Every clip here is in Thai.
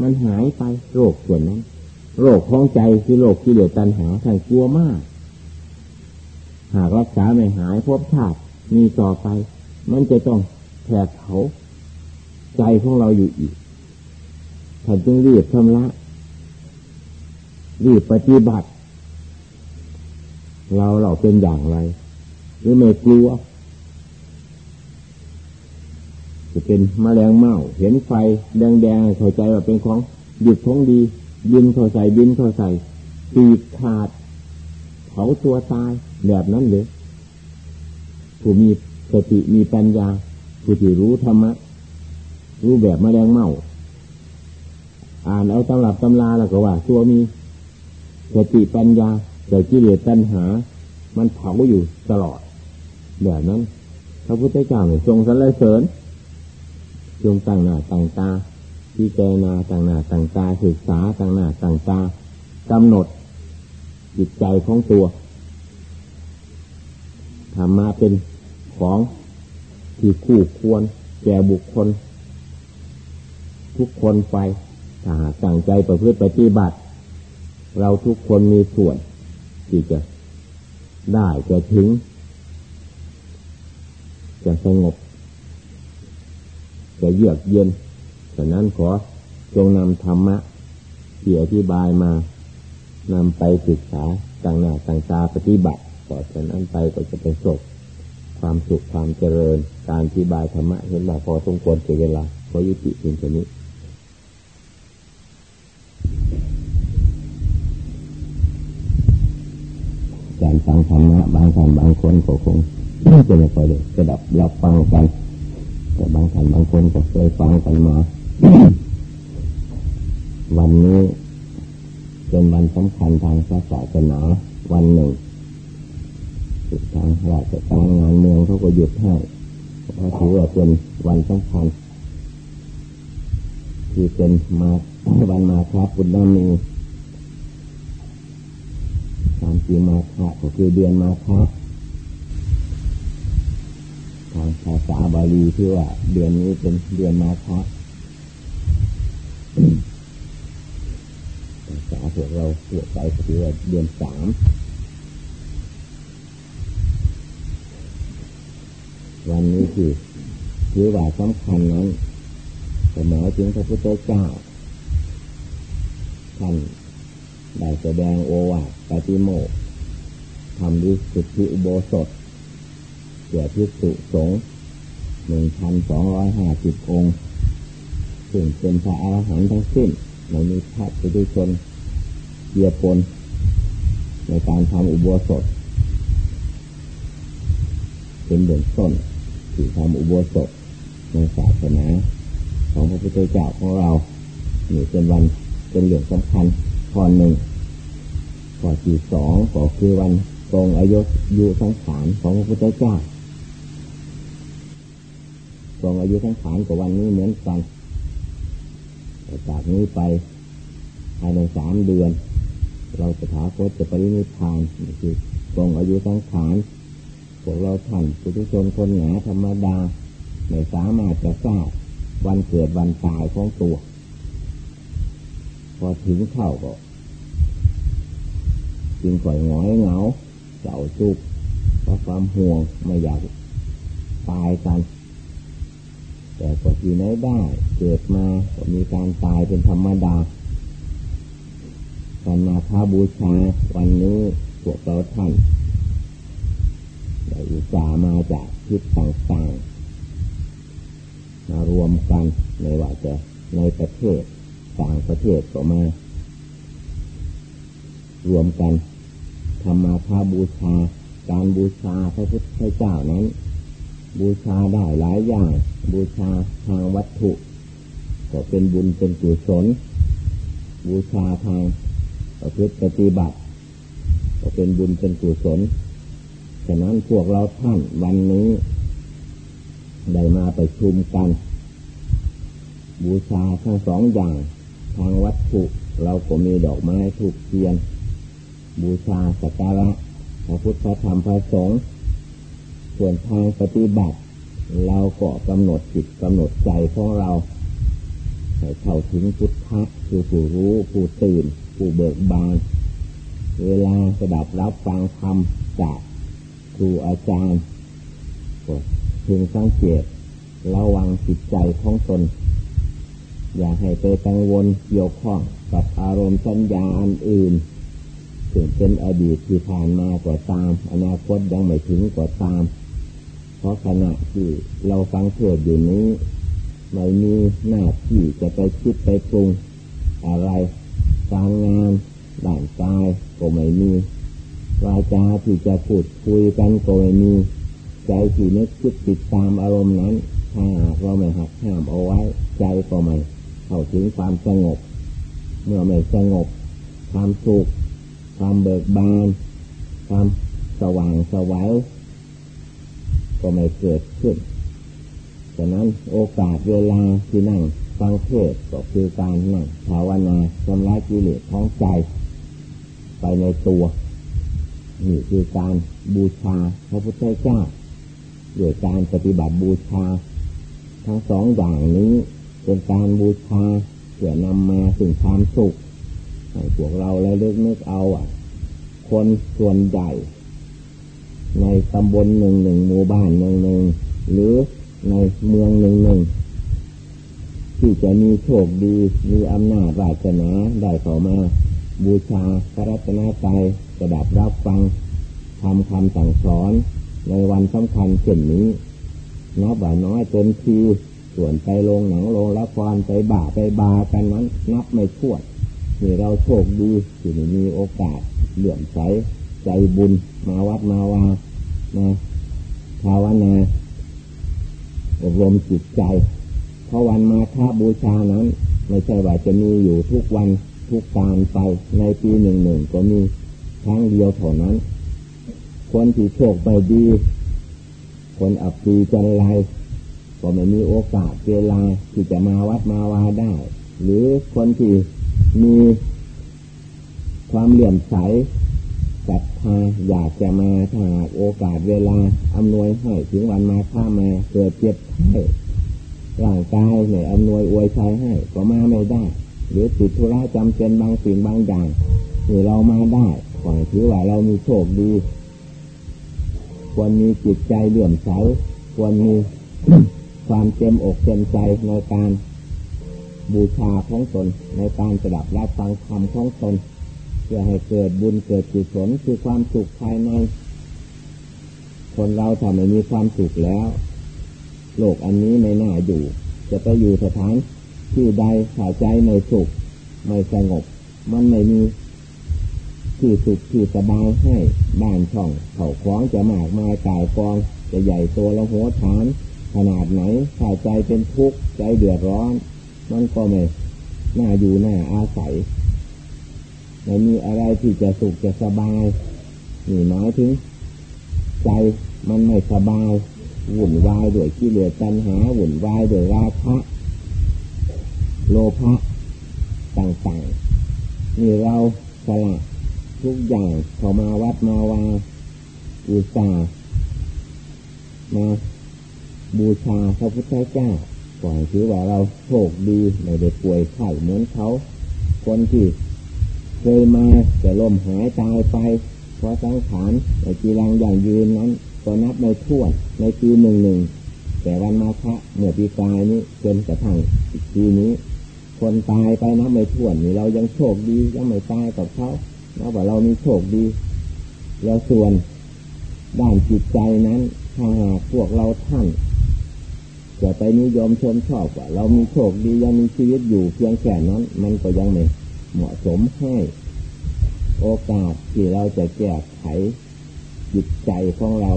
มันหายไปโรคส่วนนั้น โรคของใจคือโรคที่เหลือตันหาท่านกลัวมาก หากรักษาไม่หายพบชาติมีต่อไป มันจะต้องแผดเผาใจของเราอยู่อีกท่านจึงรีบชำระรีบปฏิบัติ เราเราเป็นอย่างไร หรือไม่กลัว จะเป็นมแมลงเม่าเห็นไฟแดงๆเข้าใจว่าเป็นของหยุดของดีบินเข้าใส่บินเข้าใส่ปีกขาดเผาตัวตายแบบนั้นเลยผู้มีสติมีปัญญาผู้ที่รู้ธรรมะรู้แบบมแมลงเม่าอ่านเอาตำรับตำราแล้วก็ว่า ตัวมีสติปัญญาแต่กิเลสตัณหา มันเผาอยู่ตลอดแบบนั้นพระพุทธเจ้าเนี่ยทรงสรรเสริญ จงตั้งหน้าตั้งตาพิจารณาตั้งหน้าตั้งตาศึกษาตั้งหน้าตั้งตากำหนด จิตใจของตัวทำมาเป็นของที่คู่ควรแก่บุคคล ทุกคนไปถ้าหากตั้งใจประพฤติปฏิบัติ เราทุกคนมีส่วน ที่จะได้จะถึง จะสงบ จะเยือกเย็นฉะนั้นขอจงนำธรรมะที่อธิบายมานำไปศึกษาต่างหน้าต่างตาปฏิบัติต่อจากนั้นไปก็จะเป็นสุขความสุขความเจริญ การอธิบายธรรมะเห็นว่าพอสมควรเสียเวลาขอยุติเพียงแค่นี้การฟังธรรมะบางท่านบางคนก็คงจะไม่ค่อยได้จะดับรับฟังกัน แต่บางท่านบางคนก็เคยฟังกันมา วันนี้เป็นวันสำคัญทางศาสนาวันหนึ่งทางราชการงานเมืองเขาก็หยุดให้เพราะถือว่าเป็นวันสำคัญที่เป็นมาวันมาครับปุณณมีตามจีมาคะก็คือเดือนมาครับ ทางภาษาบาลีที่ว่า เดือนนี้เป็นเดือนมาคะภาษาพวกเราเกี่ยวไปคือว่าเดือนสามวันนี้คือถือว่าสำคัญนั้นแต่หมายถึงพระพุทธเจ้าท่านได้แสดงโอวาทปฏิโมกทำด้วยสุทธิอุโบสถ กี่ยวพิสุสงหนึ่งพันสองร้อยห้าสิบองค์ซึ่งเป็นพระอรหันต์ทั้งสิ้นในมีพระปุถุชนเกียรปนในการทำอุโบสถ เป็นเบื้องต้นที่ทำอุโบสถในศาสนาของพระพุทธเจ้าของเรานี่เป็นวันเป็นเรื่องสำคัญข้อหนึ่งข้อที่สองก็คือวันตรงอายุยุสังขารของพระพุทธเจ้า ตรงอายุสังขารกับวันนี้เหมือนกันจากนี้ไปภายในสามเดือน เราจะถาโคตจะปรินิพานคือตรงอายุสังขารพวกเราท่านปุถุชนคนหนาธรรมดาไม่สามารถจะทราบวันเกิดวันตายของตัว พอถึงเข้าก็จึงก่อยหงอยเหงาเจ้าจุกเพราะความห่วงไม่อยากตายกัน แต่ก็ที่ไหนได้ เกิดมาก็มีการตายเป็นธรรมดาการมาพาบูชาวันนี้พวกเราท่านได้อุตส่าห์มาจากทิศต่างๆ มารวมกันในว่าจะในประเทศต่างประเทศก็มา รวมกันทำมาพาบูชา การบูชาพระพุทธเจ้านั้น บูชาได้หลายอย่าง บูชาทางวัตถุ ก็เป็นบุญเป็นกุศลบูชาทางประพฤติปฏิบัติ ก็เป็นบุญเป็นกุศลฉะนั้นพวกเราท่านวันนี้ได้มาไปชุมกัน บูชาทั้งสองอย่าง ทางวัตถุ เราก็มีดอกไม้ถูกเทียน บูชาสักการะพระพุทธธรรมพระสงฆ์ ส่วนทางปฏิบัติ เราก็กำหนดจิตกำหนดใจของเราให้เข้าถึงพุทธะคือผู้รู้ผู้ตื่น ผู้เบิกบาน เวลาสดับรับฟังธรรมจากครูอาจารย์ก็พึงสังเกตระวังจิตใจของตน อย่าให้ไปกังวลเกี่ยวข้องกับอารมณ์สัญญาอันอื่นถึงเป็นอดีตที่ผ่านมากว่าตาม อนาคตยังไม่ถึงกว่าตาม ราะขณะที่เราฟังเทศอยู่นี้ไม่มีหน้าที่จะไปคิดไปปรุงอะไรการงานด่านกายก็ไม่มีวาจาที่จะพูดคุยกันก็ไม่มีใจที่นึกคิดติดตามอารมณ์นั้น ถ้าเราไม่หักห้ามเอาไว้ ใจก็ไม่เข้าถึงความสงบ เมื่อไม่สงบ ความสุขความเบิกบาน ความสว่างสวัย ก็ไม่เกิดขึ้นฉะนั้นโอกาสเวลาที่นั่งฟังเทศก็คือการนั่งภาวนาชำระกิเลสท้องใจ ไปในตัวนี่คือการบูชาพระพุทธเจ้าด้วยการปฏิบัติบูชา ทั้งสองอย่างนี้เป็นการบูชาเพื่อนำมาถึงความสุขให้พวกเราแล้วเลือกนึกเอาอะ คนส่วนใหญ่ ในตำบลหนึ่งหนึ่งหมู่บ้านหนึ่งหนึ่งหรือในเมืองหนึ่งหนึ่งที่จะมีโชคดีมีอำนาจวาสนาได้เข้ามาบูชาพระรัตนตรัยกระดับรับฟังทำคำสั่งสอนในวันสำคัญเช่นนี้นับว่าน้อยจนทีส่วนไปลงหนังลงละครไปบ่าไปบากันนั้น นับไม่ถ้วนนี่เราโชคดีที่มีโอกาสเหลื่อมใส ใจบุญมาวัดมาวานะภาวนาอบรมจิตใจ เพราะวันมาฆบูชานั้น ไม่ใช่ว่าจะมีอยู่ทุกวันทุกการไปในปีหนึ่งหนึ่งก็มีครั้งเดียวเท่านั้น คนที่โชคไปดี คนอับปีจันไรก็ไม่มีโอกาสเวลาที่จะมาวัดมาวาได้ หรือคนที่มีความเหลี่ยมใส ศรัทธาอยากจะมาถ้าโอกาสเวลาอำนวยให้ถึงวันมาข้ามาเกิดเจ็บไข้ร่างกายเนี่ยอำนวยอวยชัยให้ก็มาไม่ได้ หรือติดธุระจำเป็นบางสิ่งบางอย่างหรือเรามาได้ขอถือว่าเรามีโชคดีควรมีจิตใจเลื่อมใสควรมีความเต็มอกเต็มใจในการบูชาของตนในการสดับรับฟังธรรมของตน เพื่อให้เกิดบุญเกิดกุศลคือความสุขภายใน คนเราถ้าไม่มีความสุขแล้ว โลกอันนี้ไม่น่าอยู่ จะไปอยู่สถานที่ใดขาใจไม่สุข ไม่สงบ มันไม่มีที่สุขที่สบายให้บ้านช่องเขาคล้องจะมากมายกายกอง จะใหญ่โตแล้วหัวฐาน ขนาดไหนขาใจเป็นทุกข์ใจเดือดร้อน มันก็ไม่น่าอยู่น่าอาศัย ไม่มีอะไรที่จะสุขจะสบายนี่หมายถึง ใจมันไม่สบายวุ่นวายด้วยกิเลสตัณหาวุ่นวายด้วยราคะโลภะต่างๆนี่เราสละทุกอย่างเข้ามาวัดมาวาอุตสามาบูชาพระพุทธเจ้าก่อนถือว่าเราโชคดีไม่ได้ป่วยไข้เหมือนเขา คนที่ เคยมาแต่ลมหายตายไป เพราะสังขารในจีรังอย่างยืนนั้น ก็นับในทั่วในปีหนึ่งหนึ่งแต่วันมาฆะเมื่อปีกายนี้จนกระทั่งปีนี้ คนตายไปนับไม่ทั่วนี่เรายังโชคดียังไม่ตายกับเขานับว่าเรามีโชคดีแล้วส่วนด้านจิตใจนั้นถ้าหากพวกเราท่านจะไปนิยมชมชอบว่าเรามีโชคดียังมีชีวิตอยู่เพียงแค่นั้น มันก็ยังไม่ เหมาะสมให้ โอกาสที่เราจะแก้ไขจิตใจของเรา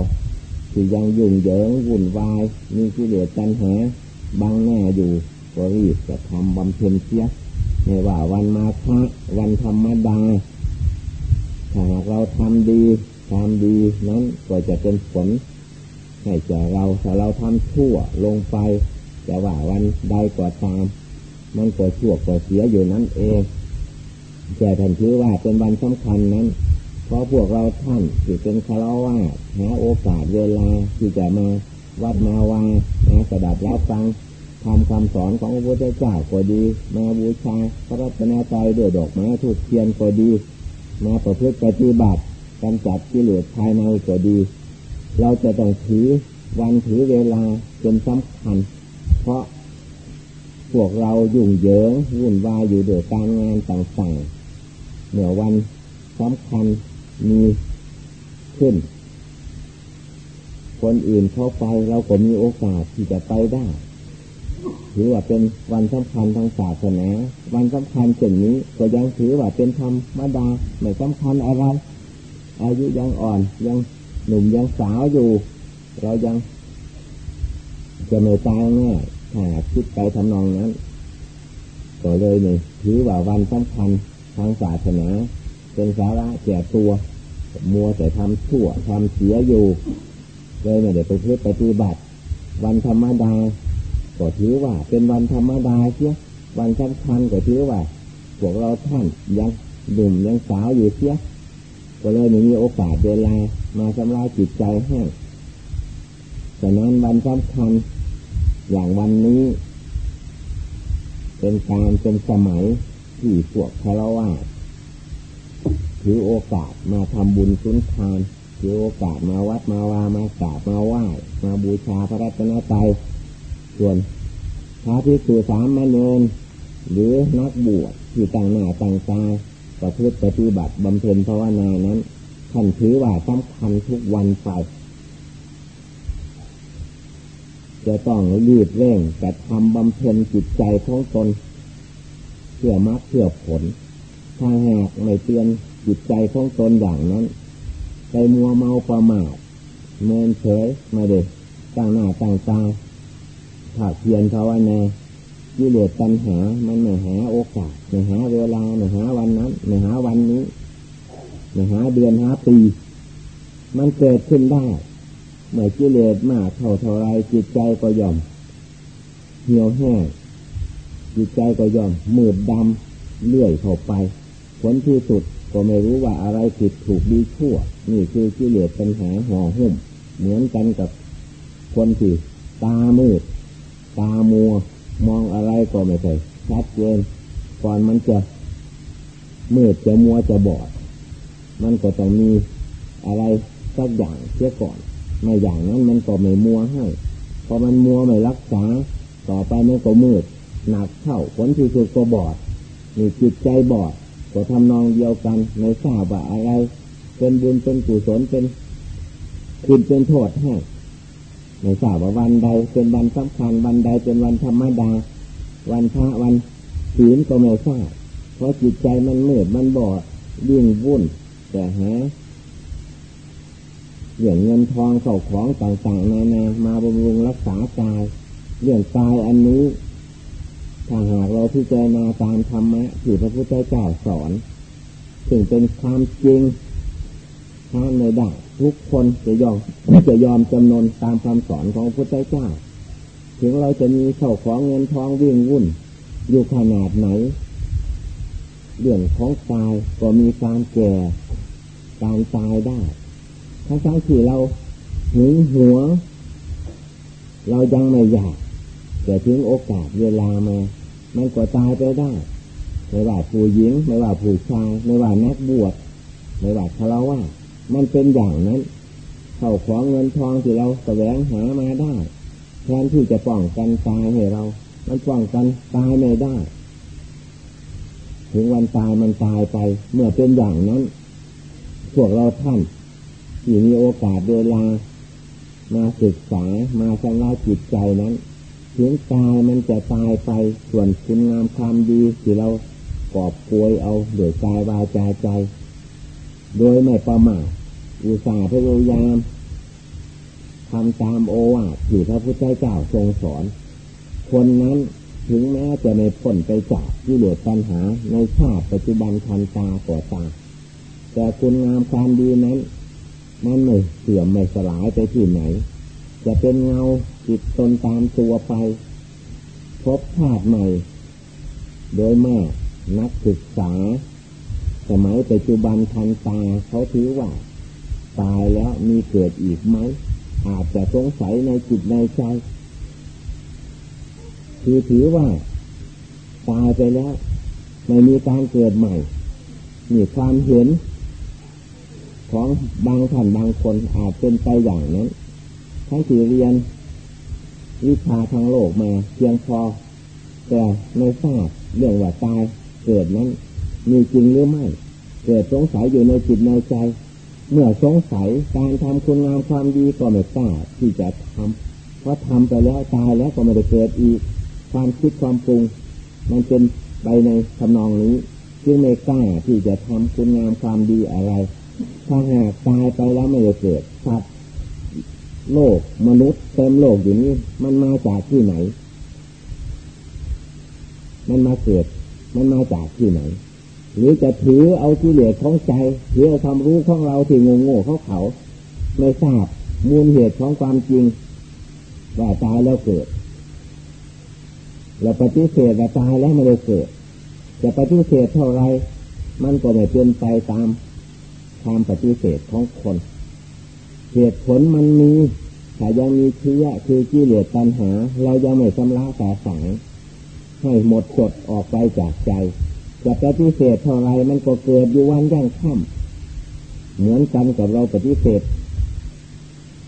ที่ยังยุ่งเหยิงวุ่นวาย มีกิเลสตัณหาบางหน้าอยู่ก็รีบจะทำบำเพ็ญเสียไม่ว่าวันมาฆะวันธรรมดาถ้าหากเราทำดีทำดีนั้นก็จะเป็นผลให้แก่เราถ้าเราทำชั่วลงไป แต่ว่าวันใดกว่าตาม มันก็ชั่วก็เสียอยู่นั่นเอง แต่ท่านถือว่าเป็นวันสำคัญนั้น เพราะพวกเราท่านที่เป็นคารวะหาโอกาสเวลาที่จะมาวัดมาวามาสดับรับฟังทำคำสอนของพระพุทธเจ้าก็ดี มาบูชาพระรัตนตรัยด้วยดอกไม้ทูบเทียนก็ดี มาประพฤติปฏิบัติกำจัดกิเลสภายในก็ดี เราจะต้องถือวันถือเวลาจนสำคัญ เพราะพวกเรายุ่งเหยิงวุ่นวายอยู่ด้วยการงานต่างๆ เมื่อวันสำคัญมีขึ้น คนอื่นเข้าไปเราก็มีโอกาสที่จะไปได้ถือว่าเป็นวันสำคัญทางศาสนาวันสำคัญเช่นนี้ก็ยังถือว่าเป็นธรรมดาไม่สำคัญอะไร อายุยังอ่อนยังหนุ่มยังสาวอยู่ เรายังจะไม่ตายแน่ถ้าคิดไปทำนองนั้นก็เลยนี่ถือว่าวันสำคัญ ทางศาสนา เป็นสาระแก่ตัว มัวแต่ทำชั่วทำเสียอยู่เลยไม่ได้ไปเพื่อปฏิบัติ วันธรรมดาก็ถือว่า เป็นวันธรรมดาเสียวันสำคัญก็ถือว่าพวกเราท่านยังหนุ่มยังสาวอยู่เสียก็เลยไม่มีโอกาสเวลามาชำระจิตใจให้ฉะนั้นวันสำคัญอย่างวันนี้ เป็นการเป็นสมัย ที่พวกคารวะถือโอกาสมาทำบุญสุนทานถือโอกาสมาวัดมาวามากราบมาไหว้มาบูชาพระรัตนตรัยส่วนพระที่สู่สามมเณรหรือนักบวชที่ต่างหน้าต่างตาประพฤติปฏิบัติบำเพ็ญภาวนานั้นท่านถือว่าสำคัญทุกวันไปจะต้องรีบเร่งกระทำบำเพ็ญจิตใจของตน เพื่อมรรคเพื่อผล ถ้าหากไม่เตือนจิตใจของตนอย่างนั้นไปมัวเมาประมาทเมินเฉยไม่เด็กตั้งหน้าตั้งตาถ้าเพียนภาวนาีิเลสตัณหา มันไม่หาโอกาสไม่หาเวลาไม่หาวันนั้นไม่หาวันนี้ไม่หาเดือนหาปี มันเกิดขึ้นได้ เมื่อกิเลสมากเท่าเท่าไรจิตใจก็ย่อมเหี่ยวแห้ง จิตใจก็ย่อมมืดดำเลื่อยเข้าไป ผลที่สุดก็ไม่รู้ว่าอะไรผิดถูกดีชั่ว นี่คือกิเลสปัญหาห่อหุ้ม เหมือนกันกับคนที่ตามืด ตามัว มองอะไรก็ไม่เคยชัดเจนก่อนมันจะมืดจะมัวจะบอด มันก็ต้องมีอะไรสักอย่างเสียก่อน ไม่อย่างนั้นมันก็ไม่มัวให้พอมันมัวไม่รักษา ต่อไปมันก็มืด หนักเข้าผลที่สุดก็บอดนี่จิตใจบอดก็ทำนองเดียวกันในทราบว่าอะไร เป็นบุญเป็นกุศลเป็นคุณเป็นโทษให้ในทราบว่าวันใดเป็นวันสำคัญวันใดเป็นวันธรรมดา วันพระวันศีลก็ไม่ทราบเพราะจิตใจมันมืดมันบอดยิ่งวุ่น แต่หาเรื่องเงินทองเข้าของต่างๆนานามาบำรุงรักษากาย เรื่องกายอันนี้ ถ้าหากเราพิจารณาตามธรรมะที่พระพุทธเจ้าสอน ถึงเป็นความจริงท้าในได้ทุกคนจะยอมจะยอมจำนนตามคำสอนของพระพุทธเจ้า ถึงเราจะมีเข้าของเงินทองวิ่งวุ่น อยู่ขนาดไหน เรื่องของกายก็มีการแก่การตายได้ทั้งทั้งที่เราหึงหวงเรายังไม่อยาก แต่ถึงโอกาสเวลามา มันก็ตายไปได้ ไม่ว่าผู้หญิง ไม่ว่าผู้ชาย ไม่ว่านักบวช ไม่ว่าคารวะมันเป็นอย่างนั้น เข้าของเงินทองที่เราแสวงหามาได้ แทนที่จะป้องกันตายให้เรา มันป้องกันตายไม่ได้ ถึงวันตายมันตายไป เมื่อเป็นอย่างนั้น พวกเราท่านที่มีโอกาสเวลามาศึกษามาชำระจิตใจนั้น ถึงกายมันจะตายไปส่วนคุณงามความดีที่เรากอบกวยเอาโดยกายวาจาใจ โดยไม่ประมาทอุตส่าห์พยายามทำตามโอวาทที่พระพุทธเจ้าทรงสอน คนนั้นถึงแม้จะไม่พ้นไปจากที่เหลือปัญหาในชาติปัจจุบันทันตาต่อตา แต่คุณงามความดีนั้น มันไม่เสื่อมไม่สลายไปที่ไหน จะเป็นเงาจิตตนตามตัวไป พบชาติใหม่ โดยมากนักศึกษา สมัยปัจจุบันทันตาเขาถือว่า ตายแล้วมีเกิดอีกไหม อาจจะสงสัยในจิตในใจ คือถือว่า ตายไปแล้ว ไม่มีการเกิดใหม่มีความเห็น ของบางท่านบางคนอาจเป็นไปอย่างนั้น ทั้งที่เรียน วิชาทางโลกมาเพียงพอ แต่ไม่ทราบเรื่องว่าตายเกิดนั้น มีจริงหรือไม่ เกิดสงสัยอยู่ในจิตในใจ เมื่อสงสัยการทำคุณงามความดีก็ไม่กล้าที่จะทำเพราะทำไปแล้วตายแล้วก็ไม่ได้เกิดอีก ความคิดความปรุง มันเป็นไปในทำนองนี้จึงไม่กล้าที่จะทำคุณงามความดีอะไร ถ้าหากตายไปแล้วไม่ได้เกิดสัตว์ โลกมนุษย์เต็มโลกอยู่นี้ มันมาจากที่ไหน มันมาเกิด มันมาจากที่ไหน หรือจะถือเอาที่เหลือของใจถือเอาความรู้ของเราที่งงโง่เขาเขาไม่ทราบมูลเหตุของความจริงว่าตายแล้วเกิดเราปฏิเสธว่าตายแล้วไม่ได้เกิด จะปฏิเสธเท่าไร มันก็ไม่เป็นไปตามความปฏิเสธของคน เหตุผลมันมีแต่ยังมีเชื้อคือกิเลสตัณหา เรายังไม่ชำระแต่สังให้หมดจดออกไปจากใจ จะปฏิเสธเท่าไรมันก็เกิดอยู่วันย่างค่ำเหมือนกันกับเราปฏิเสธ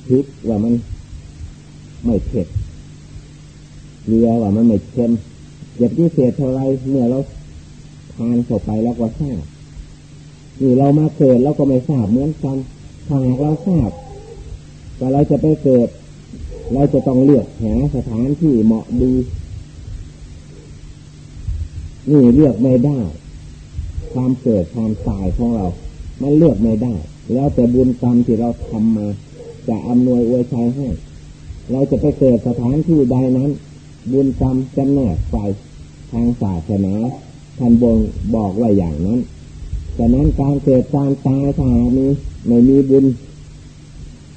พิษว่ามันไม่เผ็ดเรือว่ามันไม่เค็มอย่าปฏิเสธเท่าไรเมื่อเราทานเข้าไปแล้วก็ทราบนี่เรามาเกิดแล้วก็ไม่ทราบเหมือนกันถ้าหากเราทราบ ว่เราจะไปเกิด เราจะต้องเลือกหาสถานที่เหมาะดี นี่เลือกไม่ได้ ความเกิดความตายของเรา มันเลือกไม่ได้ แล้วแต่บุญกรรมที่เราทำมา จะอำนวยอวยชัยให้ เราจะไปเกิดสถานที่ใดนั้น บุญกรรมจำแนกไปทางศาสนาท่านบงบอกไว้อย่างนั้นแต่นั้นการเกิดการตายถ้ามีไม่มีบุญ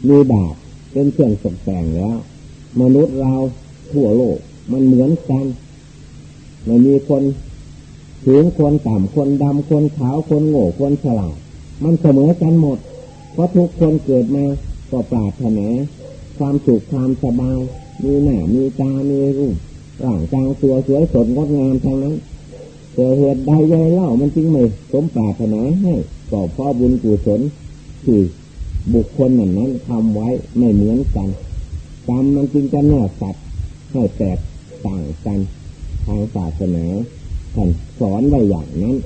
มีบาปเป็นเครื่องตกแต่งแล้ว มนุษย์เราทั่วโลกมันเหมือนกันไม่มีคนสูงคนต่ำคนดำคนขาวคนโง่คนฉลาดมันเสมอกันหมด เพราะทุกคนเกิดมาก็ปราถนาความสุขความสบาย มีหน้ามีตา มีรูปร่างกายตัวสวยสดงดงามทั้งนั้นแต่เหตุใดยายเล่ามันจึงไม่สมปราถนาให้ก็เพราะบุญกุศลที่ บุคคลนั้นนั้นทำไว้ไม่เหมือนกันกรรมมันจึงจะแน่สัตว์ให้แตกต่างกัน ทางศาสนาท่านสอนไว้อย่างนั้น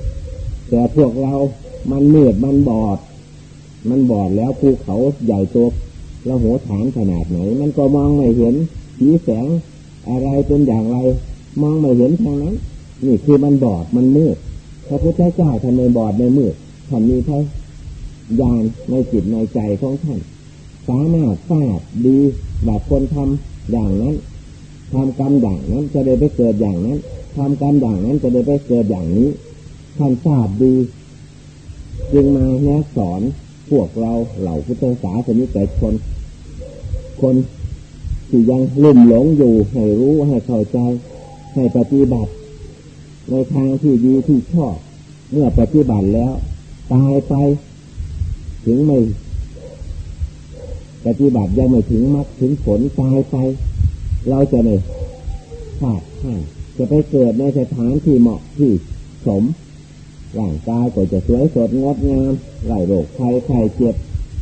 แต่พวกเรามันมืดมันบอด มันบอดแล้วภูเขาใหญ่ตัวแล้วหัวฐานขนาดไหน มันก็มองไม่เห็นสีแสงอะไรเป็นอย่างไร มองไม่เห็นทางนั้น นี่คือมันบอดมันมืดพระพุทธเจ้าท่านในบอดในมืดท่านมีพระ ญาณในจิตในใจของท่านสามารถทราบดีแบบคนทำอย่างนั้นทำกรรมอย่างนั้นจะได้ไปเกิดอย่างนั้นทำกรรมอย่างนั้นจะได้ไปเกิดอย่างนี้ท่านทราบดี จึงมาแนะสอนพวกเราเหล่าพุทธศาสนิกชน คนที่ยังลุ่มหลงอยู่ให้รู้ให้เข้าใจ ให้ปฏิบัติ ในทางที่ดีที่ชอบ เมื่อปฏิบัติแล้ว ตายไป ถึงไม่ปฏิบัติยังไม่ถึงมรรคถึงผลตายไป เราจะไม่พลาดท่าจะไปเกิดในสถานที่เหมาะที่สมร่างกายก็จะสวยสดงดงามไหลโรคภัยไข้เจ็บ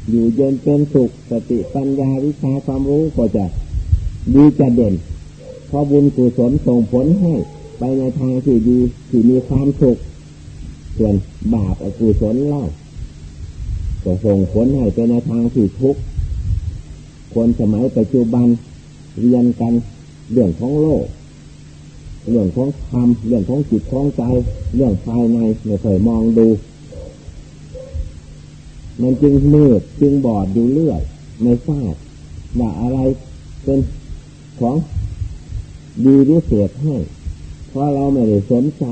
อยู่เย็นเป็นสุขสติปัญญาวิชาความรู้ก็จะดีจะเด่นเพราะบุญกุศลส่งผลให้ไปในทางที่ดีที่มีความสุขส่วนบาปอกุศลเล่า ก็ส่งผลให้ไปในทางที่ทุกข์คนสมัยปัจจุบันเรียนกันเรื่องของโลก เรื่องของธรรมเรื่องของจิตของใจ เรื่องภายในไม่เคยมองดู มันจึงมืดจึงบอดดูเลือดไม่ทราบว่าอะไรเป็นของดีวิเศษให้ เพราะเราไม่ได้สนใจ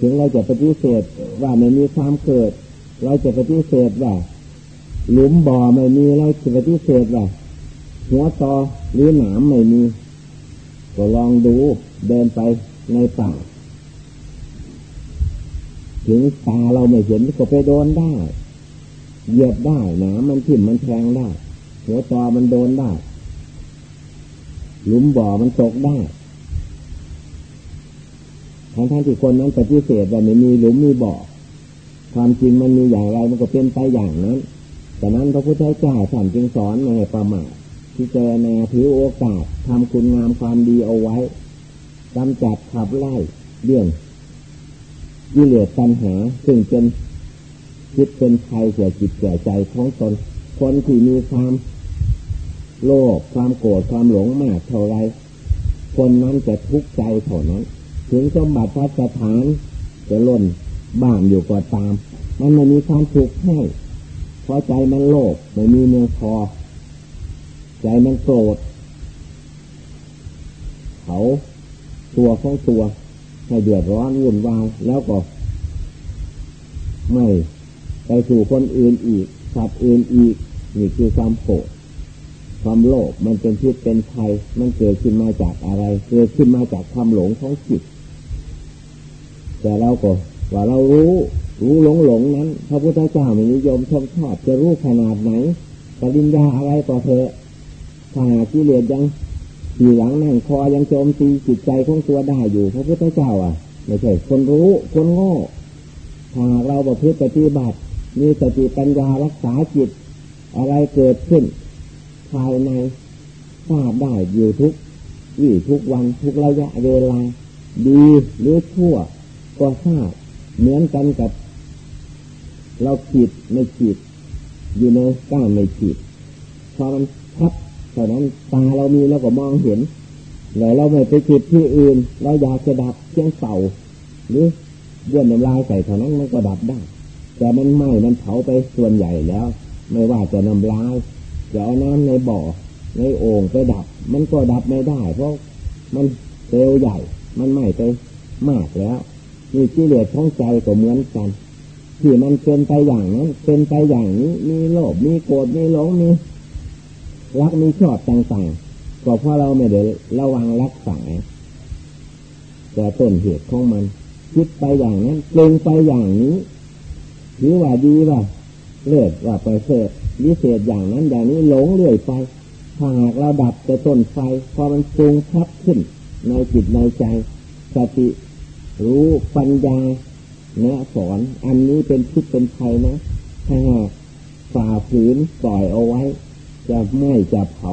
ถึงเราจะปฏิเสธว่าไม่มีความเกิด เราจะปฏิเสธว่า หลุมบ่อไม่มีเราจะปฏิเสธว่าหัวตอหรือหนามไม่มี ก็ลองดูเดินไปในป่าถึงตาเราไม่เห็นก็ไปโดนได้ เหยียบได้หนามมันทิ่มมันแทงได้ หัวตอมันโดนได้ หลุมบ่อมันตกได้ทั้งท่านที่คนนั้นปฏิเสธว่าไม่มีหลุมมีบ่อ ความจริงมันมีอย่างไรมันก็เป็นไปอย่างนั้นแต่นั้นพระพุทธเจ้าท่นจึงสอนในประมาทที่เจนาถือโอกาสทำคุณงามความดีเอาไว้กำจัดขับไล่เรื่องยิเลสตัณหา ซึ่งเป็นคิดเป็นภัยแก่จิตแก่ใจของตนคนที่มีความโลภความโกรธความหลงมากเท่าไรคนนั้นจะทุกข์ใจเท่านั้น ถึงสมบัติพระสถานจะล่น บ้านอยู่ก็ตาม มันไม่มีความสุขให้เพราะใจมันโลภไม่มีเมืองพอ ใจมันโกรธเขาตัวของตัวให้เดือดร้อนวุ่นวายแล้วก็ ไม่ไปสู่คนอื่นอีกสัตว์อื่นอีกนี่คือความโกรธความโลภมันเป็นพิษเป็นภัยมันเกิดขึ้นมาจากอะไร เกิดขึ้นมาจากความหลงของจิตแต่เราก็ ว่าเรารู้รู้หลงหลงนั้น พระพุทธเจ้ามีนิยมชมชอบจะรู้ขนาดไหนปริญญาอะไรต่อเธอถ้าหากิเหลสยังขี่หลังนั่งคอยังโจมตีจิตใจของตัวได้อยู่ พระพุทธเจ้าอะไม่ใช่คนรู้คนโง่หากเราประพฤติปฏิบัติมีสติปัญญารักษาจิต อะไรเกิดขึ้น ภายในทราบได้อยู่ทุกวี่ทุกวันทุกระยะเวลา ดีหรือชั่วก็ทราบ เหมือนกันกับ เราขีดไม่ขีด อยู่ในก้านไม่ขีด พอมันทับเท่านั้นตาเรามีเราก็มองเห็นแล้วเราไม่ไปขีดที่อื่น เราอยากจะดับเชียงเสาหรือเบื่อน้ำลายใส่เท่านั้นมันก็ดับได้ แต่มันไหม้มันเผาไปส่วนใหญ่แล้ว ไม่ว่าจะน้ำลายจะเอาน้ำในบ่อ ในโอ่งไปดับ มันก็ดับไม่ได้ เพราะมันเร็วใหญ่ มันไหม้ไปมากแล้ว มีกิเลสของใจก็เหมือนกัน ที่มันเป็นไปอย่างนั้นเป็นไปอย่างนี้ มีโลภมีโกรธมีหลงมีรักมีชอบต่างๆก็เพราะเราไม่ได้ระวังรักษาแต่ต้นเหตุของมัน คิดไปอย่างนั้นเป็นไปอย่างนี้หรือว่าดีว่าเลิศว่าไปเสดวิเศษอย่างนั้นอย่างนี้หลงเรื่อยไปถ้าหากเราดับแต่ต้นไฟพอมันปรุงพับขึ้นในจิตในใจสติ รู้ปัญญาเนะสอน อันนี้เป็นพิษเป็นภัยนะถ้าหากฝ่าฝืนปล่อยเอาไว้ จะไม่จะเผา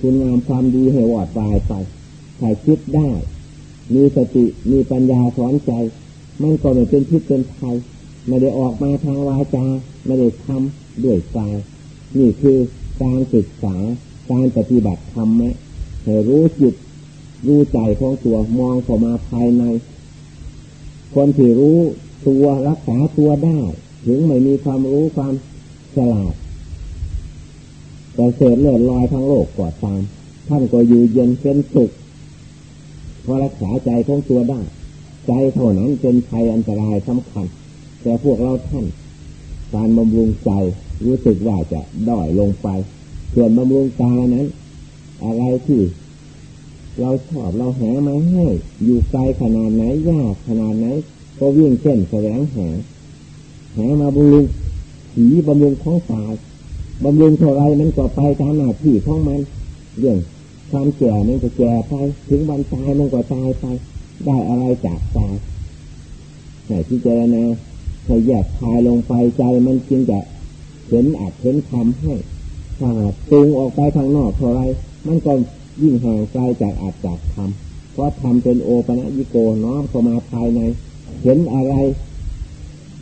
คุณงามความดีให้วอดตายไปถ้าคิดได้ มีสติมีปัญญาสอนใจ มันก็ไม่เป็นพิษเป็นภัยไม่ได้ออกมาทางวาจาไม่ได้ทำด้วยกายนี่คือการศึกษาการปฏิบัติธรรมะให้รู้จิตรู้ใจของตัวมองเข้ามาภายใน คนที่รู้ตัวรักษาตัวได้ ถึงไม่มีความรู้ความฉลาดแต่เศษเลือดลอยทั้งโลกกว่าตาม ท่านก็อยู่เย็นเป็นสุขเพอรักษาใจของตัวได้ ใจเท่านั้นเป็นภัยอันตรายสำคัญ แต่พวกเราท่าน การบำรุงใจรู้สึกว่าจะด้อยลงไป ส่วนบำรุงตานั้น อะไรที่ เราชอบเราหามาให้ อยู่ไกลขนาดไหนยากขนาดไหน ก็วิ่งเส้นแสวงหา หามาบำรุงผีบำรุงของตายบำรุงเท่าไรมันก็ไปตามหน้าที่ของมัน เรื่องความแก่มันก็แก่ไป ถึงวันตายมันก็ตายไป ได้อะไรจากตายไหนที่เจนะถ้าแยกคายลงไปใจมันจึงจะเห็นอาจเห็นทำให้ถ้าตึงออกไปทางนอกเท่าไรมันก็ ยิ่งห่างไกลจากอาจจากทำเพราะทำเป็นโอปะยิโกน้อมเข้ามาภายใน เห็นอะไร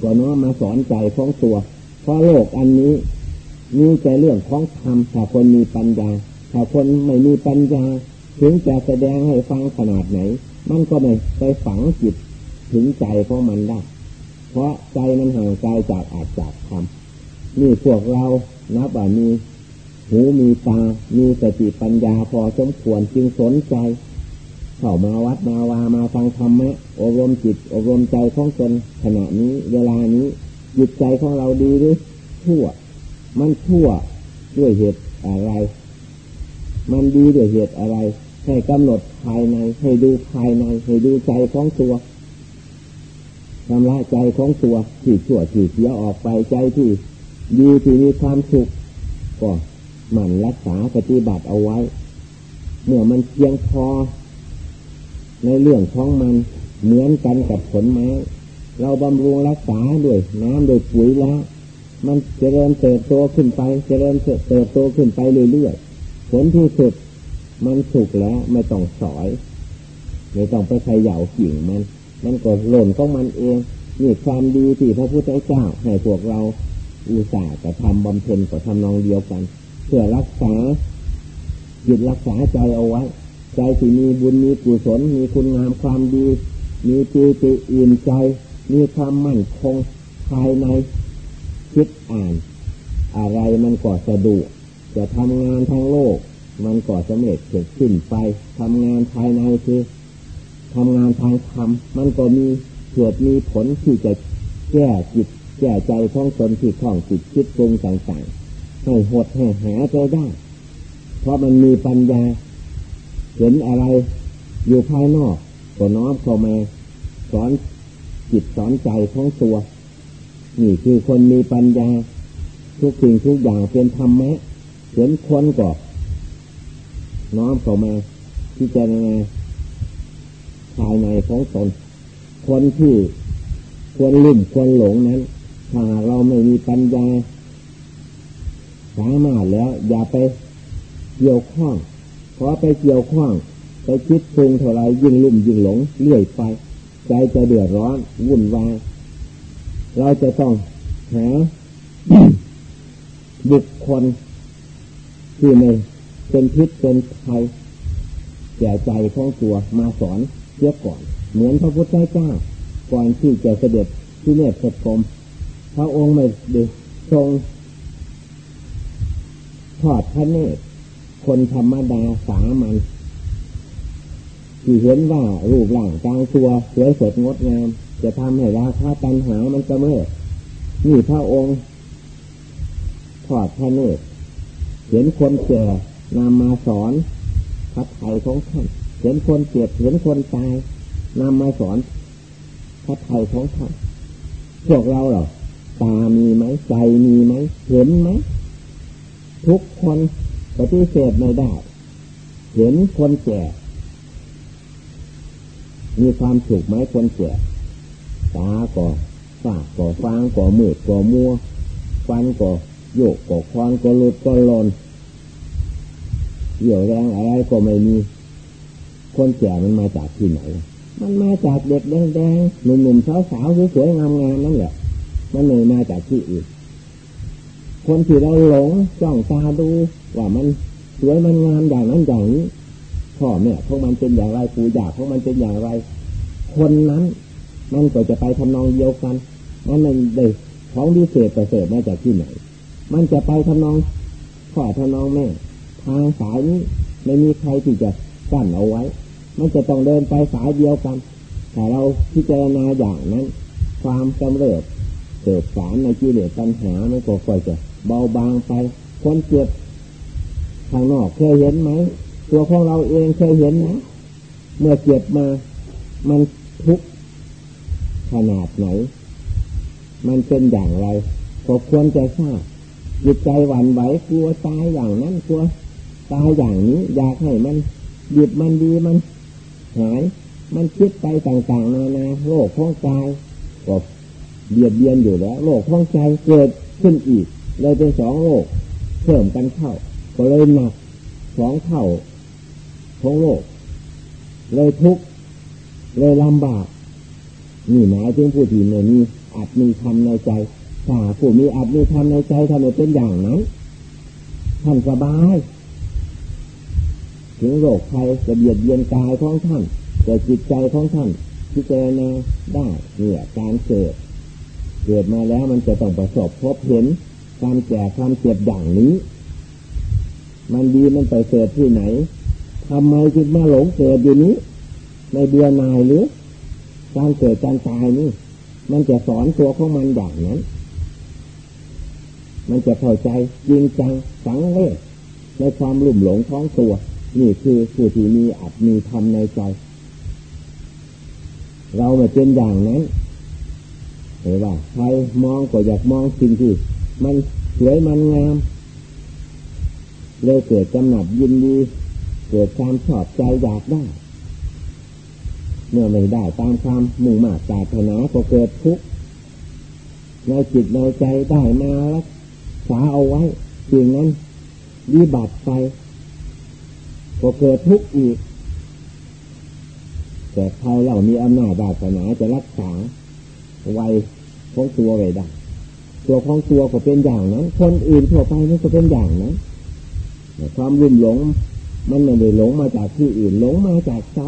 ก็น้อมมาสอนใจของตัว เพราะโลกอันนี้มีแต่เรื่องของธรรมถ้าคนมีปัญญาถ้าคนไม่มีปัญญา ถึงจะแสดงให้ฟังขนาดไหน มันก็ไม่ไปฝังจิตถึงใจของมันได้ เพราะใจมันห่างไกลจากอาจจากธรรมนี่พวกเรานับว่ามี หูมีตา มีสติปัญญาพอสมควรจึงสนใจ เข้ามาวัดมาวามาฟังธรรมะ อบรมจิต อบรมใจของตนขณะนี้ เวลานี้จิตใจของเราดีหรือชั่ว มันชั่วด้วยเหตุอะไร มันดีด้วยเหตุอะไร ให้กำหนดภายใน ให้ดูภายใน ให้ดูใจของตัวทำลายใจของตัวที่ชั่วที่เสียออกไปใจที่ดีที่มีความสุขก็ หมั่นรักษาปฏิบัติเอาไว้ เมื่อมันเพียงพอ ในเรื่องของมันเหมือนกันกับผลไม้ เราบำรุงรักษาด้วยน้ำด้วยปุ๋ยแล้วมันเจริญเติบโตขึ้นไป เจริญเติบโตขึ้นไปเรื่อยๆ ผลที่สุดมันสุกแล้วไม่ต้องสอย ไม่ต้องไปใช้เหย่ากิ่งมัน มันก็หล่นของมันเองนี่ความดีที่พระพุทธเจ้าให้พวกเราอุตส่าห์จะทำบำเพ็ญก็ทำนองเดียวกัน เพื่อรักษาจิตรักษาใจเอาไว้ ใจที่มีบุญมีกุศลมีคุณงามความดี มีปีติอิ่มใจ มีความมั่นคงภายในคิดอ่าน อะไรมันก็สะดวกจะทำงานทางโลก มันก็สำเร็จเสร็จสิ้นไปทำงานภายในคือทำงานทางธรรมมันก็มีเกิดมีผลที่จะแก้จิตแก้ใจของตนที่คล่องจิตคิดปรุงต่างๆ ให้หดให้หาไปได้ เพราะมันมีปัญญา เห็นอะไรอยู่ภายนอกก็น้อมเข้ามาสอนจิตสอนใจของตัว นี่คือคนมีปัญญา ทุกสิ่งทุกอย่างเป็นธรรมะ เห็นคนก็น้อมเข้ามาที่จะณาภายในของตนคนที่ควรลุ่มควรหลงนั้น ถ้าเราไม่มีปัญญา สามารถแล้ว อย่าไปเกี่ยวข้องเพราะไปเกี่ยวข้องไปคิดปรุงเท่าไรยิ่งลุ่มยิ่งหลงเลื่อยไป ใจจะเดือดร้อนวุ่นวายเราจะต้องหาบุคคลที่ไม่เป็นพิษเป็นภัยแก่ใจของตัวมาสอนเสียก่อน เหมือนพระพุทธเจ้าก่อนที่จะเสด็จที่เนตรสกรมพระองค์ไม่ได้ทรง อดพระเนตรคนธรรมดาสามัญที่เห็นว่ารูปร่างกลางตัวสวยสดงดงาม จะทำให้ราคาตัญหามันจะเมื่อนี่พระองค์ทอดพระเนตรเห็นคนแก่นำมาสอนพระไทยของท่านเห็นคนเจ็บเห็นคนตายนำมาสอนพระไทยของท่านพวกเราเหรอตามีไหมใจมีไหมเห็นไหม ทุกคนปฏิเสธไม่ได้ เห็นคนแก่ มีความสุขไหมคนแก่ตาก่อฝากก่อฟางก่อมืดก่อมัวฟันก่อโยกก่อควางก่อหลุดก่อหลนเหี่ยวแรงอะไรก็ไม่มี คนแก่มันมาจากที่ไหน มันมาจากเด็กแดงๆหนุ่มๆสาวๆสวยๆงามๆนั่นแหละ มันไม่มาจากที่อื่น คนที่เราหลงจ้องตาดู ว่ามันสวยมันงามอย่างนั้นอย่างนี้พ่อแม่ของมันเป็นอย่างไรปู่ย่าของมันเป็นอย่างไร คนนั้นมันก็จะไปทำนองเดียวกัน มันไม่ได้ของดีเศษประเสริฐมาจากที่ไหน มันจะไปทำนองพ่อทำนองแม่ ทางสายนี้ไม่มีใครที่จะกั้นเอาไว้ มันจะต้องเดินไปสายเดียวกันแต่เราพิจารณาอย่างนั้น ความกำเริบเกิดสารในกิเลสปัญหามันก็ค่อยจะ เบาบางไปคนเจ็บทางนอกเคยเห็นไหม ตัวของเราเองเคยเห็นนะเมื่อเจ็บมา มันทุกข์ขนาดไหน มันเป็นอย่างไรก็ควรจะทราบจิตใจหวั่นไหวกลัวตายอย่างนั้นกลัวตายอย่างนี้ อยากให้มันหยุดมันดีมันหาย มันคิดไปต่างๆนานาโรคของกายก็เบียดเบียนอยู่แล้วโรคของใจเกิดขึ้นอีก เลยเป็นสองโรคเพิ่มกันเข้า ก็เลยหนักสองเท่าของโรคเลยทุกข์เลยลำบากนี่หมายถึงผู้ที่ไม่มีอาจมีทำในใจถ้าผู้มีอาจมีทำในใจทำให้เป็นอย่างนั้นท่านสบาย ถึงโรคภัยจะเบียดเบียนกายของท่านแต่จิตใจของท่านพิจารณาได้เนี่ยการเกิดเกิดมาแล้วมันจะต้องประสบพบเห็น ความแก่ความเจ็บอย่างนี้ มันดีมันไปเกิดที่ไหนทำไมจึงมาหลงเกิดอยู่นี้ ในเดือนนายหรือ การเกิดการตายนี่ มันจะสอนตัวของมันอย่างนั้น มันจะเข้าใจจริงจังสังเวชในความลุ่มหลงท้องตัว นี่คือผู้ที่มีอัตมีธรรมในใจ เราม่เป็นอย่างนั้นเห็นว่าใครมองก็อยากมองสิ่งที่ มันสวยมันงามเลยเกิดจำหนับยินดี เกิดความชอบใจอยากได้ เมื่อไม่ได้ตามความมุ่งมา่ารถนาก็เกิดทุกข์ในจิตในใจได้มารักษาเอาไว้สิ่งนั้นวิบัติไปก็เกิดทุกข์อีก แต่เขาเรามีอำนาจศาสนาจะรักษาไว้ของตัวไว้ได้ ตัวของตัวก็เป็นอย่างนั้นคนอื่นทั่วไปมันก็เป็นอย่างนั้นความรุ่มหลง มันไม่ได้หลงมาจากที่อื่นหลงมาจากใจ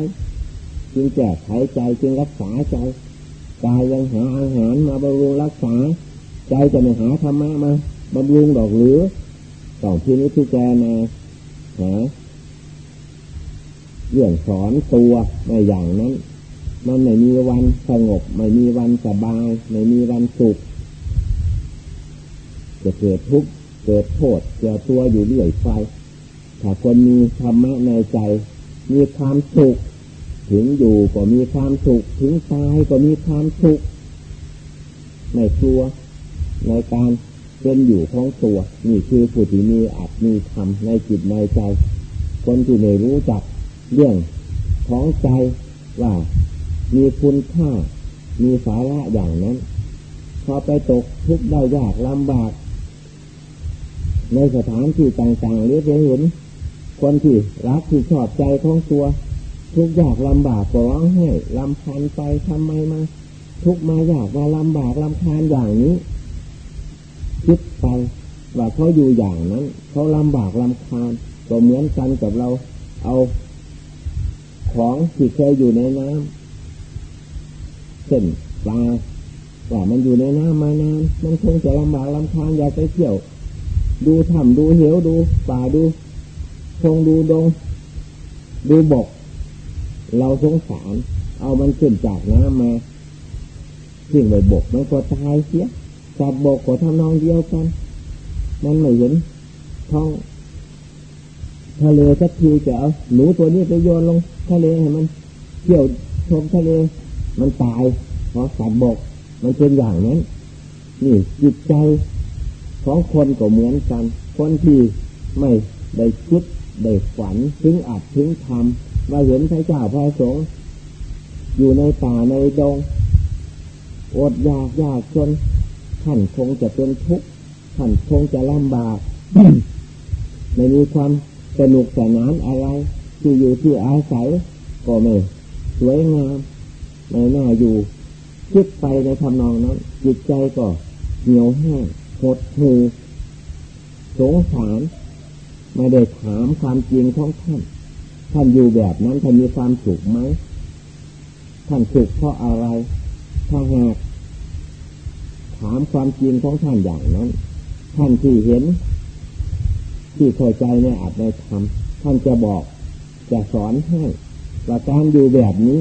จึงแก้ไขใจจึงรักษาใจกายยังหาอาหารมาบำรุงรักษา ใจจะไม่หาธรรมะมาบำรุงดอกหรือต้องที่นี้ที่แกนะหาเรื่องสอนตัวในอย่างนั้น มันไม่มีวันสงบ ไม่มีวันสบาย ไม่มีวันสุข จะเกิดทุกข์เกิดโทษเกิดตัวอยู่เรื่อยไปถ้าคนมีธรรมะในใจ มีความสุข ถึงอยู่ก็มีความสุข ถึงตายก็มีความสุขไม่กลัวในการเป็นอยู่ของตัวนี่คือผู้ที่มีอัตมีธรรมในจิตในใจ คนที่ไม่รู้จักเรื่องของใจว่ามีคุณค่า มีสาระอย่างนั้น พอไปตกทุกข์ได้ยากลำบาก ในสถานที่ต่างๆหรือจะเห็น คนที่รักที่ชอบใจของตัว ทุกอยากลำบากก็ร้องไห้ลำพันไปทำไมมา ทุกมาอยากมาลำบากลำพานอย่างนี้ คิดไปว่าเขาอยู่อย่างนั้นเขาลำบากลำคาญก็เหมือนกันกับเราเอาของที่เคยอยู่ในน้ำเช่นปลาว่ามันอยู่ในน้ำมานาน มันคงจะลำบากลำคาญอยากไปเที่ยว ดูถ้ำดูเหวดูป่าดูคงดูดง ดูบก เราสงสาร เอามันขึ้นจากน้ำมาทิ้งไว้บกมันก็ตายเสียจับบกก็ทำนองเดียวกัน มันไม่เห็นท้องทะเลสักทีจะเอาหนูตัวนี้ไปโยนลงทะเลให้มันเที่ยวชมทะเล มันตายเพราะสัตว์บก มันเป็นอย่างนั้น นี่จิตใจ ของคนก็เหมือนกัน คนที่ไม่ได้คิดได้ฝันถึงอาจถึงทำว่าเห็นพระเจ้าพระสงฆ์อยู่ในป่าในดงอดอยากยากจนท่านคงจะเป็นทุกข์ท่านคงจะลำบากไม่มีความสนุกสนานอะไรที่อยู่ที่อาศัยก็ไม่สวยงามไม่น่าอยู่คิดไปในทำนองนั้นจิตใจก็เหนียวแห้ง หดหูสงสารไม่ได้ถามความจริงของท่าน ท่านอยู่แบบนั้นท่านมีความสุขไหม ท่านสุขเพราะอะไร ถ้าหากถามความจริงของท่านอย่างนั้น ท่านที่เห็น ที่เข้าใจในอัตในธรรมท่านจะบอก จะสอนให้ว่าการอยู่แบบนี้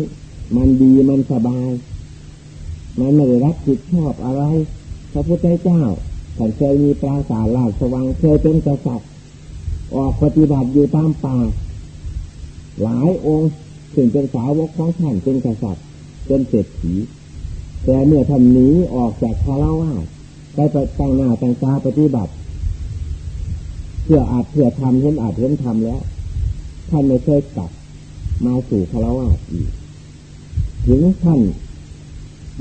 มันดีมันสบาย มันไม่ได้รับผิดชอบอะไร พระพุทธเจ้า ท่านเคยมีปราสาทลาสว่างเคยเป็นกษัตริย์ ออกปฏิบัติอยู่ตามป่า หลายองค์ถึงเป็นสาวกของท่านเป็นกษัตริย์เป็นเศรษฐีแต่เมื่อท่านหนีออกจากคาราวาสไปไปตั้งหน้าตั้งตาปฏิบัติ เพื่ออาจเพื่อทำเห็นอาจเห็นทำแล้ว ท่านไม่เคยกลับมาสู่คาราวาสอีกถึงท่าน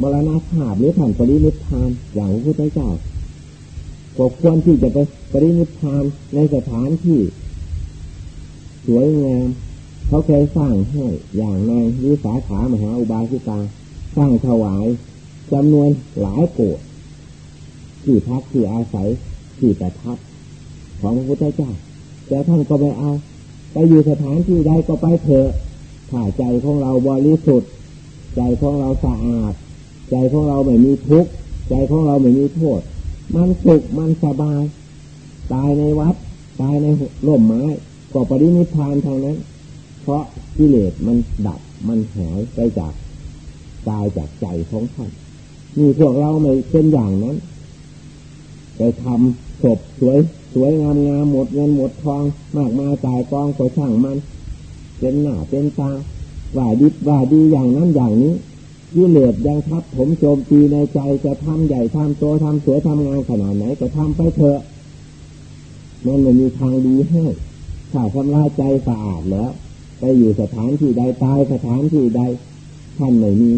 มรณภาพหรือท่านปรินิพพานอย่างพระพุทธเจ้า ก็ควรที่จะไปปรินิพพานในสถานที่ สวยงาม เขาเคยสร้างให้อย่างในวิสาขามหาอุบาสิกา สร้างถวายจำนวนหลายโกดที่พักที่อาศัยที่ประทับ ของพระพุทธเจ้าแต่ท่านก็ไม่เอา ไปอยู่สถานที่ใดก็ไปเถอะถ้าใจของเราบริสุทธิ์ ใจของเราสะอาด ใจของเราไม่มีทุกข์ ใจของเราไม่มีโทษ มันสุขมันสบาย ตายในวัด ตายในร่มไม้ก็ปรินิพานทางนั้น เพราะกิเลสมันดับมันหายไปจากกายจากใจของท่านนี่พวกเราไม่เป็นอย่างนั้น ไปทำศพสวย สวยงามงามหมดเงินหมดทอง มากมายจ่ายกองก็ช่างมัน เป็นหน้าเป็นตาว่าดีว่าดีอย่างนั้นอย่างนี้ กิเลสยังทับผมโจมตีในใจจะทำใหญ่ทำโตทำสวยทำงานขนาดไหนก็ทำไปเถอะมันไม่มีทางดีให้ถ้าทำลายใจสะอาดแล้ว ไปอยู่สถานที่ใดตายสถานที่ใดท่านไม่มี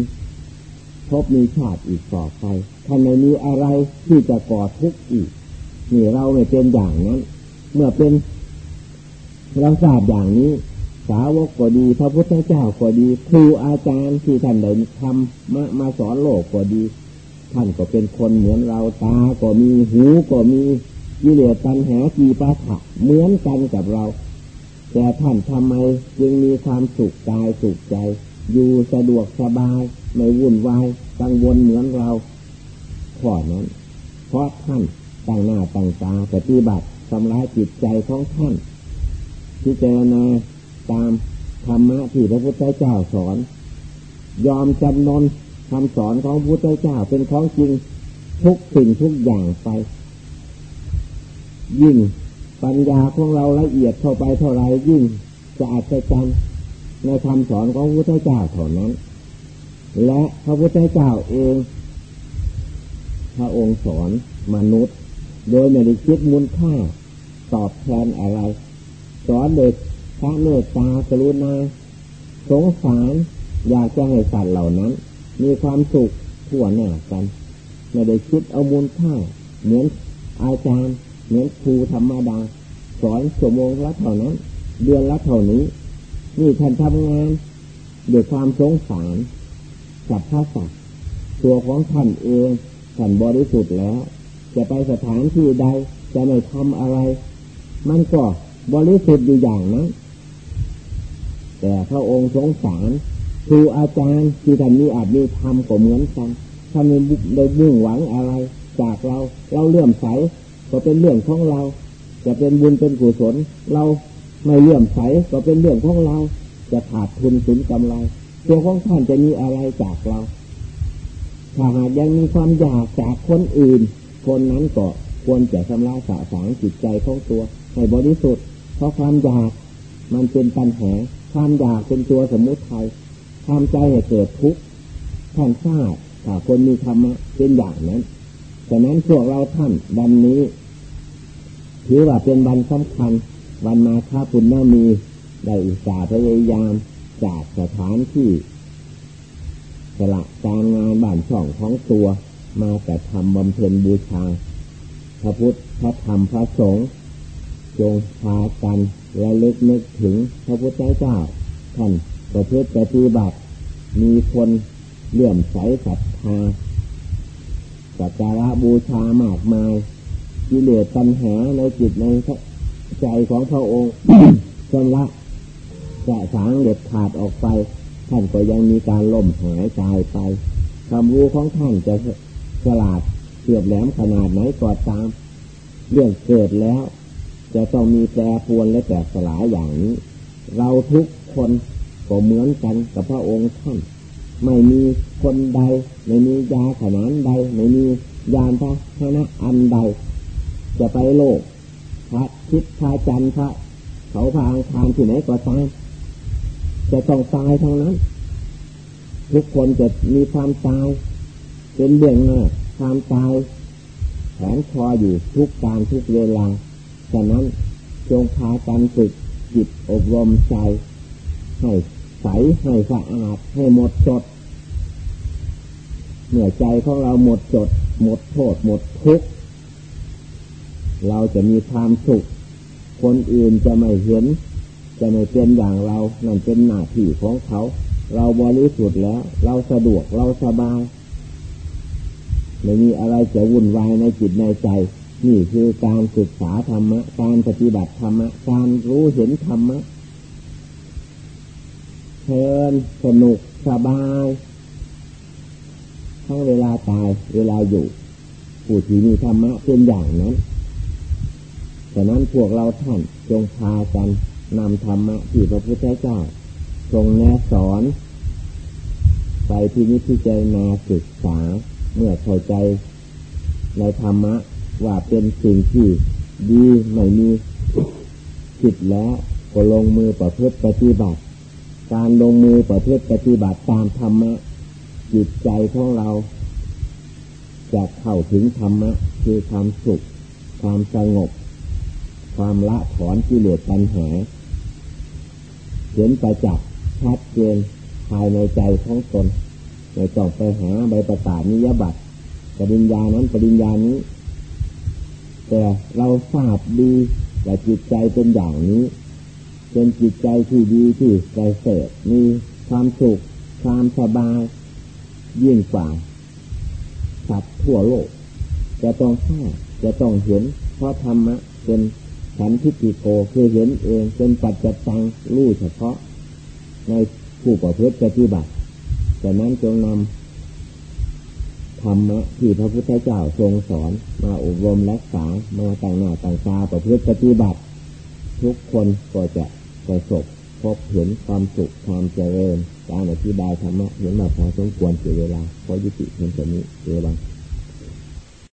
พบมีชาติอีกต่อไปท่านไม่มีอะไรที่จะก่อทุกข์อีกนี่เราไม่เป็นอย่างนั้น เมื่อเป็นเราทราบอย่างนี้ สาวกก็ดี พระพุทธเจ้าก็ดี ครูอาจารย์ที่ท่านได้ทำมามาสอนโลกก็ดี ท่านก็เป็นคนเหมือนเราตาก็มีหูก็มีกิเลสตัณหากีปาถะเหมือนกันกับเรา แต่ท่านทำไมจึงมีความสุขกายสุขใจ อยู่สะดวกสบายไม่วุ่นวายกังวลเหมือนเราข้อนั้น เพราะท่านตั้งหน้าตั้งตาปฏิบัติทำร้ายจิตใจของท่านพิจารณา ตามธรรมะที่พระพุทธเจ้าสอน ยอมจำนนคำสอนของพระพุทธเจ้าเป็นของจริงทุกสิ่งทุกอย่างไป ยิ่งปัญญาของเราละเอียดเข้าไปเท่าไรยิ่งจะอัศจรรย์ในคำสอนของพระพุทธเจ้าเท่านั้น และพระพุทธเจ้าเอง พระองค์สอนมนุษย์ โดยไม่ได้คิดมูลค่าตอบแทนอะไร สอนโดย พระเมตตากรุณาสงสารอยากจะให้สัตว์เหล่านั้น มีความสุขทั่วหน้ากัน ไม่ได้คิดเอามูลค่าเหมือนอาจารย์ เหมือนครูธรรมดา สอนชั่วโมงละเท่านั้น เดือนละเท่านี้ นี่ท่านทำงานด้วยความสงสารกับพระสัตว์ตัวของท่านเองท่านบริสุทธิ์แล้ว จะไปสถานที่ใดจะไม่ทำอะไร มันก็บริสุทธิ์อยู่อย่างนั้น แต่พระองค์สงสารครูอาจารย์ที่ท่านมีอาจมีธรรมก็เหมือนกันท่านไม่ได้มุ่งหวังอะไร จากเราเราเลื่อมใสก็เป็นเรื่องของเรา จะเป็นบุญเป็นกุศลเราไม่เลื่อมใสก็เป็นเรื่องของเรา จะขาดทุนสุนกำไรตัวของท่านจะมีอะไรจากเราถ้าหากยังมีความอยากจากคนอื่น คนนั้นก็ควรจะชำระสาสางจิตใจของตัว ให้บริสุทธิ์เพราะความอยากมันเป็นปัญหา ความอยากเป็นตัวสมมุติไทยทำใจให้เกิดทุกข์ท่านทราบถ้าคนมีธรรมะเป็นอย่างนั้นฉะนั้นพวกเราท่านวันนี้ถือว่าเป็นวันสำคัญ วันมาฆาปุณณมีได้อุตส่าห์พยายามจากสถานที่สละการงานบ้านช่องของตัวมาแต่ทำบำเพ็ญบูชา พระพุทธพระธรรมพระสงฆ์จงพากัน และลึกนึกถึงพระพุทธเจ้า ท่านประพฤติปฏิบัติ มีคนเลื่อมใสศรัทธาสักการะบูชามากมายกิเลสตัณหาในจิตในใจของพระองค์จนละจะสางเด็ดขาดออกไป ท่านก็ยังมีการล่มหายตายไปคำรู้ของท่านจะฉลาดเฉียบแหลมขนาดไหนก็ตาม เรื่องเกิดแล้ว จะต้องมีแปรปวนและแตกสลายอย่างนี้ เราทุกคนก็เหมือนกันกับพระองค์ท่าน ไม่มีคนใด ไม่มียาขนานใด ไม่มียานพระชนะอันใด จะไปโลก พระคิดพระจันทร์พระเขาพาอังคารที่ไหนก็ตามจะต้องตายทั้งนั้น ทุกคนจะมีความตาย เป็นเบื้องหน้าความตายแขนคออยู่ทุกการทุกเวลา ฉะนั้นจงพากันฝึกจิตอบรมใจ ให้ใสให้สะอาดให้หมดจดเมื่อใจของเราหมดจด หมดโทษ หมดทุกข์เราจะมีความสุข คนอื่นจะไม่เห็น จะไม่เป็นอย่างเรานั่นเป็นหน้าที่ของเขา เราบริสุทธิ์แล้ว เราสะดวกเราสบายไม่มีอะไรจะวุ่นวายในจิตในใจ นี่คือการศึกษาธรรมะ การปฏิบัติธรรมะ การรู้เห็นธรรมะเพลินสนุกสบายทั้งเวลาตายเวลาอยู่ผู้ที่มีธรรมะเป็นอย่างนั้นฉะนั้นพวกเราท่านจงพากันนำธรรมะที่พระพุทธเจ้า ทรงแนะสอน ไปที่นิพพานาศึกษาเมื่อเข้าใจในธรรมะ ว่าเป็นสิ่งที่ดีไม่มีผิดแล้วก็ลงมือประพฤติปฏิบัติ การลงมือประพฤติปฏิบัติตามธรรมะจิตใจของเราจะเข้าถึงธรรมะคือความสุข ความสงบ ความละถอนกิเลสปัญหาเห็นประจักษ์ชัดเจนภายในใจของตนไม่ต้องไปหาใบประกาศนิยบัตรปริญญานั้นปริญญานี้ แต่เราทราบดีว่าจิตใจเป็นอย่างนี้ เป็นจิตใจที่ดีที่ใจเสดมีความสุขความสบาย ยิ่งกว่าสัตว์ทั่วโลก จะต้องทราบจะต้องเห็น เพราะธรรมะเป็นขันธิติโกคือเห็นเองเป็นปัจจตังรู้เฉพาะ ในผู้ประพฤติปฏิบัติแต่นั้นจงนำ ธรรมะที่พระพุทธเจ้าทรงสอน มาอบรมรักษามาต่างหน้าต่างตาประพฤติปฏิบัติ ทุกคนก็จะประสบพบเห็นความสุขความเจริญการอธิบายธรรมะเห็นมาพอสมควรเสียเวลาเพราะยุติเพียงแค่นี้เอวัง